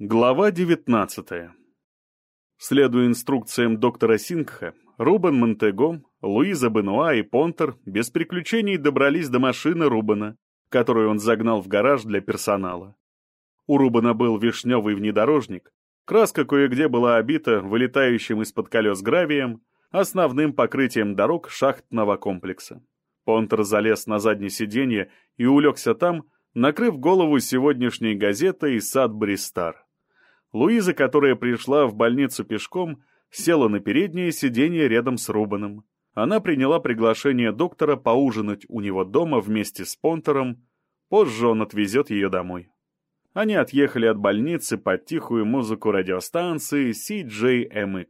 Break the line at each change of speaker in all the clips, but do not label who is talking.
Глава 19 Следуя инструкциям доктора Сингха, Рубен Монтего, Луиза Бенуа и Понтер без приключений добрались до машины Рубена, которую он загнал в гараж для персонала. У Рубена был вишневый внедорожник, краска кое-где была обита вылетающим из-под колес гравием, основным покрытием дорог шахтного комплекса. Понтер залез на заднее сиденье и улегся там, накрыв голову сегодняшней газетой «Садбери Стар». Луиза, которая пришла в больницу пешком, села на переднее сиденье рядом с Рубаном. Она приняла приглашение доктора поужинать у него дома вместе с Понтером, позже он отвезет ее домой. Они отъехали от больницы под тихую музыку радиостанции CJMX,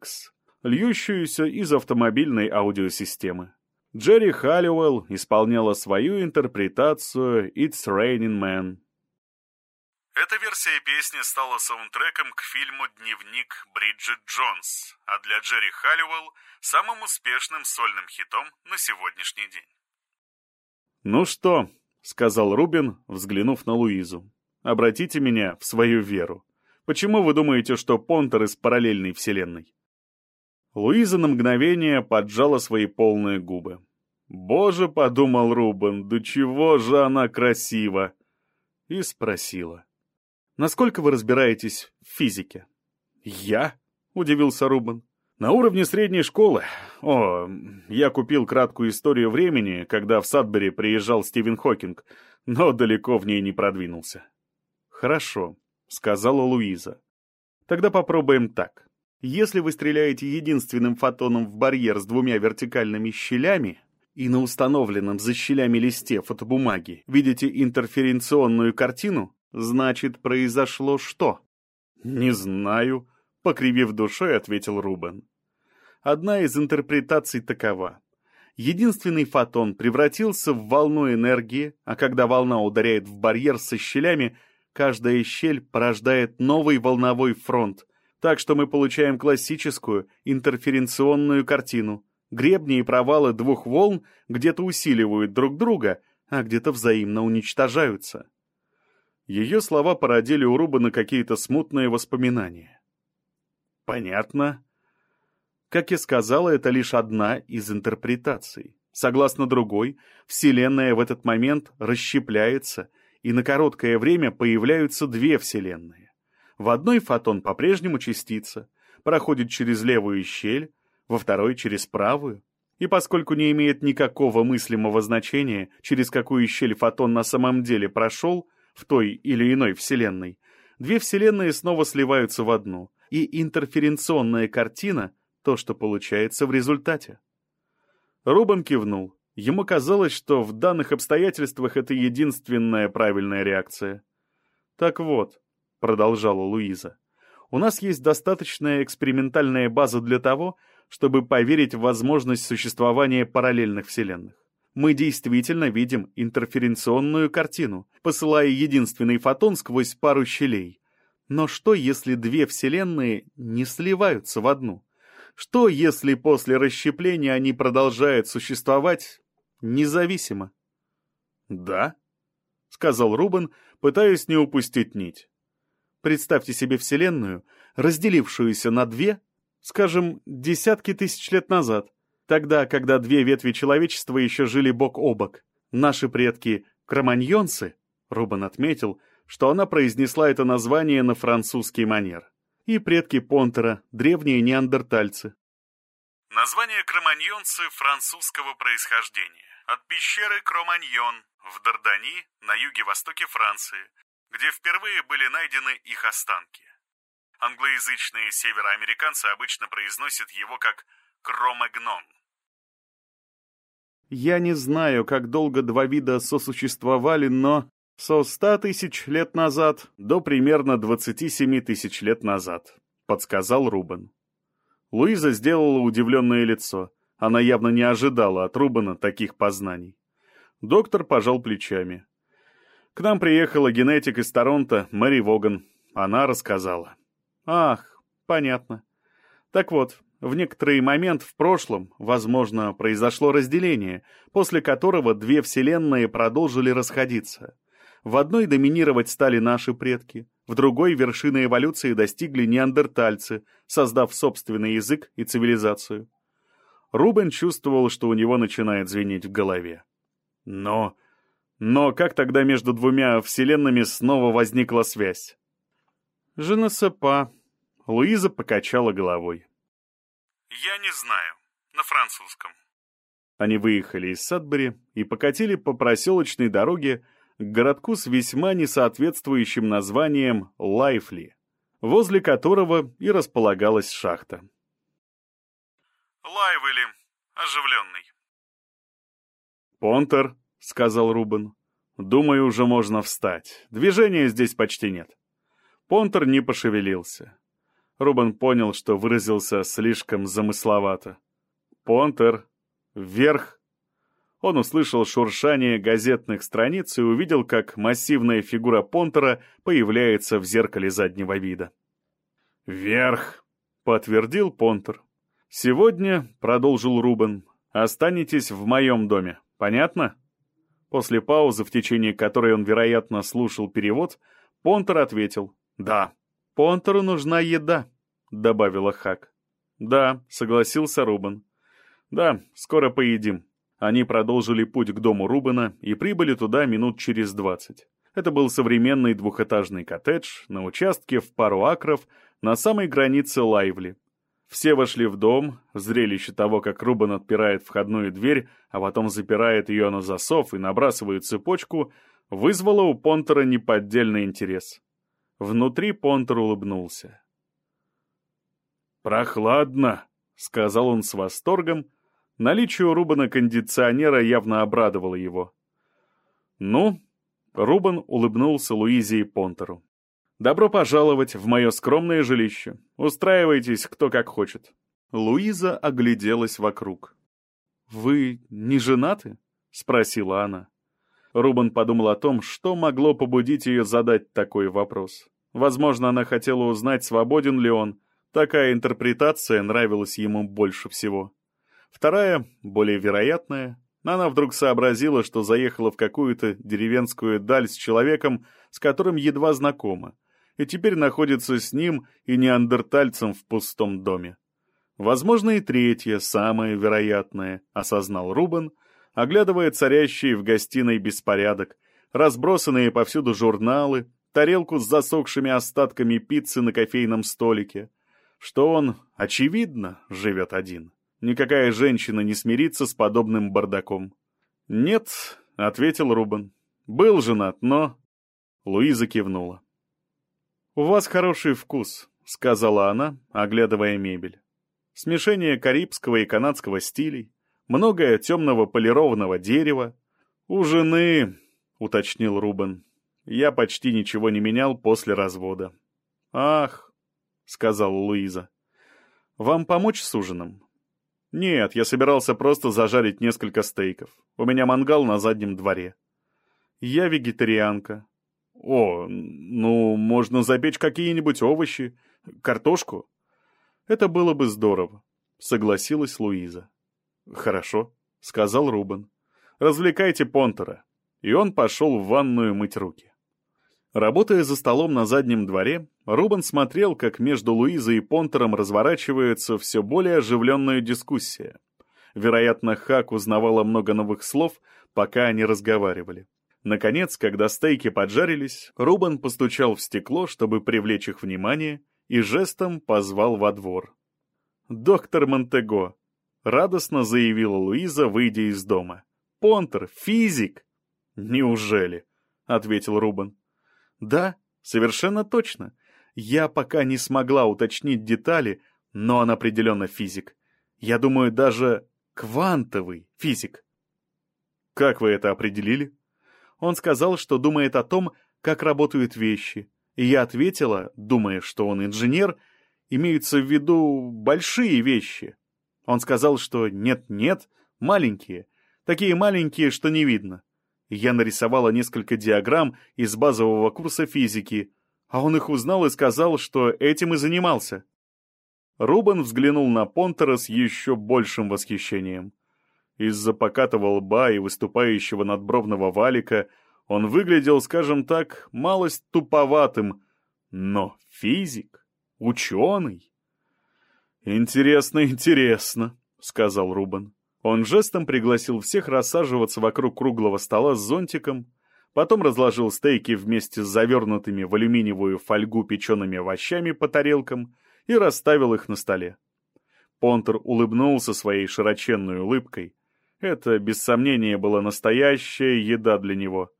льющуюся из автомобильной аудиосистемы. Джерри Халлиуэлл исполняла свою интерпретацию «It's Raining Man».
Эта версия песни стала саундтреком к фильму «Дневник Бриджит Джонс», а для Джерри Халлиуэлл — самым успешным сольным хитом на сегодняшний день.
«Ну что?» — сказал Рубин, взглянув на Луизу. «Обратите меня в свою веру. Почему вы думаете, что Понтер из параллельной вселенной?» Луиза на мгновение поджала свои полные губы. «Боже!» — подумал Рубен, «да чего же она красива!» И спросила. Насколько вы разбираетесь в физике?» «Я?» — удивился Рубен. «На уровне средней школы. О, я купил краткую историю времени, когда в Садбери приезжал Стивен Хокинг, но далеко в ней не продвинулся». «Хорошо», — сказала Луиза. «Тогда попробуем так. Если вы стреляете единственным фотоном в барьер с двумя вертикальными щелями, и на установленном за щелями листе фотобумаги видите интерференционную картину, Значит, произошло что? Не знаю, покривив душой, ответил Рубен. Одна из интерпретаций такова. Единственный фотон превратился в волну энергии, а когда волна ударяет в барьер со щелями, каждая щель порождает новый волновой фронт, так что мы получаем классическую интерференционную картину. Гребни и провалы двух волн где-то усиливают друг друга, а где-то взаимно уничтожаются. Ее слова породили у Рубана какие-то смутные воспоминания. Понятно. Как я сказала, это лишь одна из интерпретаций. Согласно другой, Вселенная в этот момент расщепляется, и на короткое время появляются две Вселенные. В одной фотон по-прежнему частица, проходит через левую щель, во второй — через правую. И поскольку не имеет никакого мыслимого значения, через какую щель фотон на самом деле прошел, в той или иной вселенной, две вселенные снова сливаются в одну, и интерференционная картина — то, что получается в результате. Рубан кивнул. Ему казалось, что в данных обстоятельствах это единственная правильная реакция. «Так вот», — продолжала Луиза, — «у нас есть достаточная экспериментальная база для того, чтобы поверить в возможность существования параллельных вселенных мы действительно видим интерференционную картину, посылая единственный фотон сквозь пару щелей. Но что, если две вселенные не сливаются в одну? Что, если после расщепления они продолжают существовать независимо? «Да», — сказал Рубен, пытаясь не упустить нить. Представьте себе Вселенную, разделившуюся на две, скажем, десятки тысяч лет назад. Тогда, когда две ветви человечества еще жили бок о бок, наши предки — кроманьонцы, Рубан отметил, что она произнесла это название на французский манер, и предки Понтера — древние неандертальцы.
Название кроманьонцы французского происхождения, от пещеры Кроманьон в Дардани на юге-востоке Франции, где впервые были найдены их останки. Англоязычные североамериканцы обычно произносят его как Кромагнон.
Я не знаю, как долго два вида сосуществовали, но со ста тысяч лет назад до примерно двадцати семи тысяч лет назад, подсказал Рубен. Луиза сделала удивленное лицо. Она явно не ожидала от Рубена таких познаний. Доктор пожал плечами. К нам приехала генетик из Торонто, Мэри Воган. Она рассказала. Ах, понятно. Так вот, в некоторый момент в прошлом, возможно, произошло разделение, после которого две вселенные продолжили расходиться. В одной доминировать стали наши предки, в другой вершины эволюции достигли неандертальцы, создав собственный язык и цивилизацию. Рубен чувствовал, что у него начинает звенеть в голове. Но... Но как тогда между двумя вселенными снова возникла связь? Женасепа. Луиза покачала головой.
Я не знаю. На французском.
Они выехали из Садбери и покатили по проселочной дороге к городку с весьма несоответствующим названием Лайфли, возле которого и располагалась шахта.
Лайвели. Оживленный.
«Понтер», — сказал Рубен, — «думаю, уже можно встать. Движения здесь почти нет». Понтер не пошевелился. Рубен понял, что выразился слишком замысловато. «Понтер! Вверх!» Он услышал шуршание газетных страниц и увидел, как массивная фигура Понтера появляется в зеркале заднего вида. «Вверх!» — подтвердил Понтер. «Сегодня», — продолжил Рубен, — «останетесь в моем доме. Понятно?» После паузы, в течение которой он, вероятно, слушал перевод, Понтер ответил «Да». «Понтеру нужна еда», — добавила Хак. «Да», — согласился Рубен. «Да, скоро поедим». Они продолжили путь к дому Рубена и прибыли туда минут через двадцать. Это был современный двухэтажный коттедж на участке в пару акров на самой границе Лайвли. Все вошли в дом, зрелище того, как Рубен отпирает входную дверь, а потом запирает ее на засов и набрасывает цепочку, вызвало у Понтера неподдельный интерес. Внутри Понтер улыбнулся. «Прохладно», — сказал он с восторгом. Наличие у Рубана кондиционера явно обрадовало его. «Ну?» — Рубан улыбнулся Луизе и Понтеру. «Добро пожаловать в мое скромное жилище. Устраивайтесь кто как хочет». Луиза огляделась вокруг. «Вы не женаты?» — спросила она. Рубан подумал о том, что могло побудить ее задать такой вопрос. Возможно, она хотела узнать, свободен ли он. Такая интерпретация нравилась ему больше всего. Вторая, более вероятная, она вдруг сообразила, что заехала в какую-то деревенскую даль с человеком, с которым едва знакома, и теперь находится с ним и неандертальцем в пустом доме. Возможно, и третья, самая вероятная, осознал Рубен — оглядывая царящий в гостиной беспорядок, разбросанные повсюду журналы, тарелку с засохшими остатками пиццы на кофейном столике, что он, очевидно, живет один. Никакая женщина не смирится с подобным бардаком. «Нет», — ответил Рубен. «Был женат, но...» Луиза кивнула. «У вас хороший вкус», — сказала она, оглядывая мебель. Смешение карибского и канадского стилей, многое темного полированного дерева. «У жены», — уточнил Рубен, — «я почти ничего не менял после развода». «Ах», — сказала Луиза, — «вам помочь с ужином?» «Нет, я собирался просто зажарить несколько стейков. У меня мангал на заднем дворе». «Я вегетарианка». «О, ну, можно запечь какие-нибудь овощи, картошку». «Это было бы здорово», — согласилась Луиза. «Хорошо», — сказал Рубен. «Развлекайте Понтера». И он пошел в ванную мыть руки. Работая за столом на заднем дворе, Рубен смотрел, как между Луизой и Понтером разворачивается все более оживленная дискуссия. Вероятно, Хак узнавала много новых слов, пока они разговаривали. Наконец, когда стейки поджарились, Рубен постучал в стекло, чтобы привлечь их внимание, и жестом позвал во двор. «Доктор Монтего, радостно заявила Луиза, выйдя из дома. «Понтер, физик!» «Неужели?» — ответил Рубен. «Да, совершенно точно. Я пока не смогла уточнить детали, но он определенно физик. Я думаю, даже квантовый физик». «Как вы это определили?» Он сказал, что думает о том, как работают вещи. И я ответила, думая, что он инженер, имеются в виду большие вещи, он сказал, что нет-нет, маленькие, такие маленькие, что не видно. Я нарисовала несколько диаграмм из базового курса физики, а он их узнал и сказал, что этим и занимался. Рубен взглянул на Понтера с еще большим восхищением. Из-за покатого лба и выступающего надбровного валика Он выглядел, скажем так, малость туповатым, но физик, ученый. «Интересно, интересно», — сказал Рубен. Он жестом пригласил всех рассаживаться вокруг круглого стола с зонтиком, потом разложил стейки вместе с завернутыми в алюминиевую фольгу печеными овощами по тарелкам и расставил их на столе. Понтер улыбнулся своей широченной улыбкой. Это, без сомнения, была настоящая еда для него.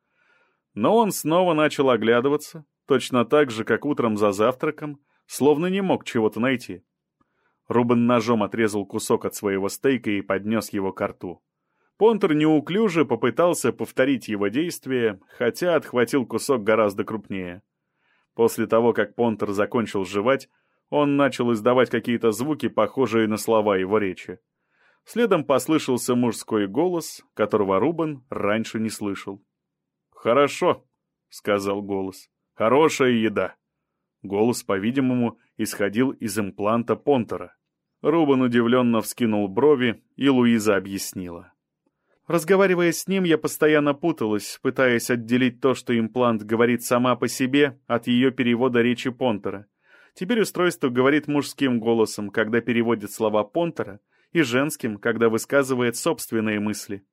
Но он снова начал оглядываться, точно так же, как утром за завтраком, словно не мог чего-то найти. Рубен ножом отрезал кусок от своего стейка и поднес его к рту. Понтер неуклюже попытался повторить его действие, хотя отхватил кусок гораздо крупнее. После того, как Понтер закончил жевать, он начал издавать какие-то звуки, похожие на слова его речи. Следом послышался мужской голос, которого Рубен раньше не слышал. «Хорошо», — сказал голос. «Хорошая еда». Голос, по-видимому, исходил из импланта Понтера. Рубан удивленно вскинул брови, и Луиза объяснила. Разговаривая с ним, я постоянно путалась, пытаясь отделить то, что имплант говорит сама по себе, от ее перевода речи Понтера. Теперь устройство говорит мужским голосом, когда переводит слова Понтера, и женским, когда высказывает собственные мысли.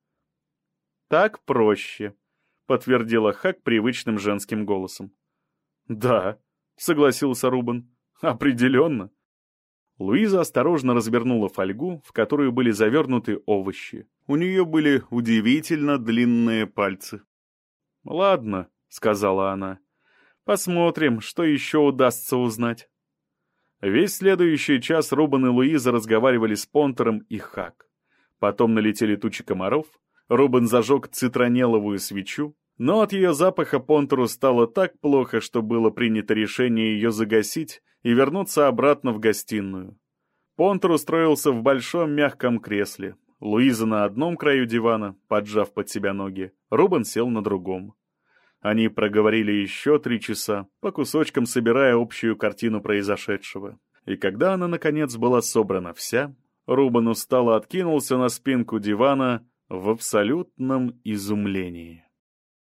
«Так проще», — подтвердила Хак привычным женским голосом. «Да», — согласился Рубан. «Определенно». Луиза осторожно развернула фольгу, в которую были завернуты овощи. У нее были удивительно длинные пальцы. «Ладно», — сказала она. «Посмотрим, что еще удастся узнать». Весь следующий час Рубан и Луиза разговаривали с Понтером и Хак. Потом налетели тучи комаров, Рубан зажег цитронеловую свечу, но от ее запаха Понтеру стало так плохо, что было принято решение ее загасить и вернуться обратно в гостиную. Понтер устроился в большом мягком кресле. Луиза на одном краю дивана, поджав под себя ноги. Рубен сел на другом. Они проговорили еще три часа, по кусочкам собирая общую картину произошедшего. И когда она, наконец, была собрана вся, Рубен устало откинулся на спинку дивана в абсолютном изумлении.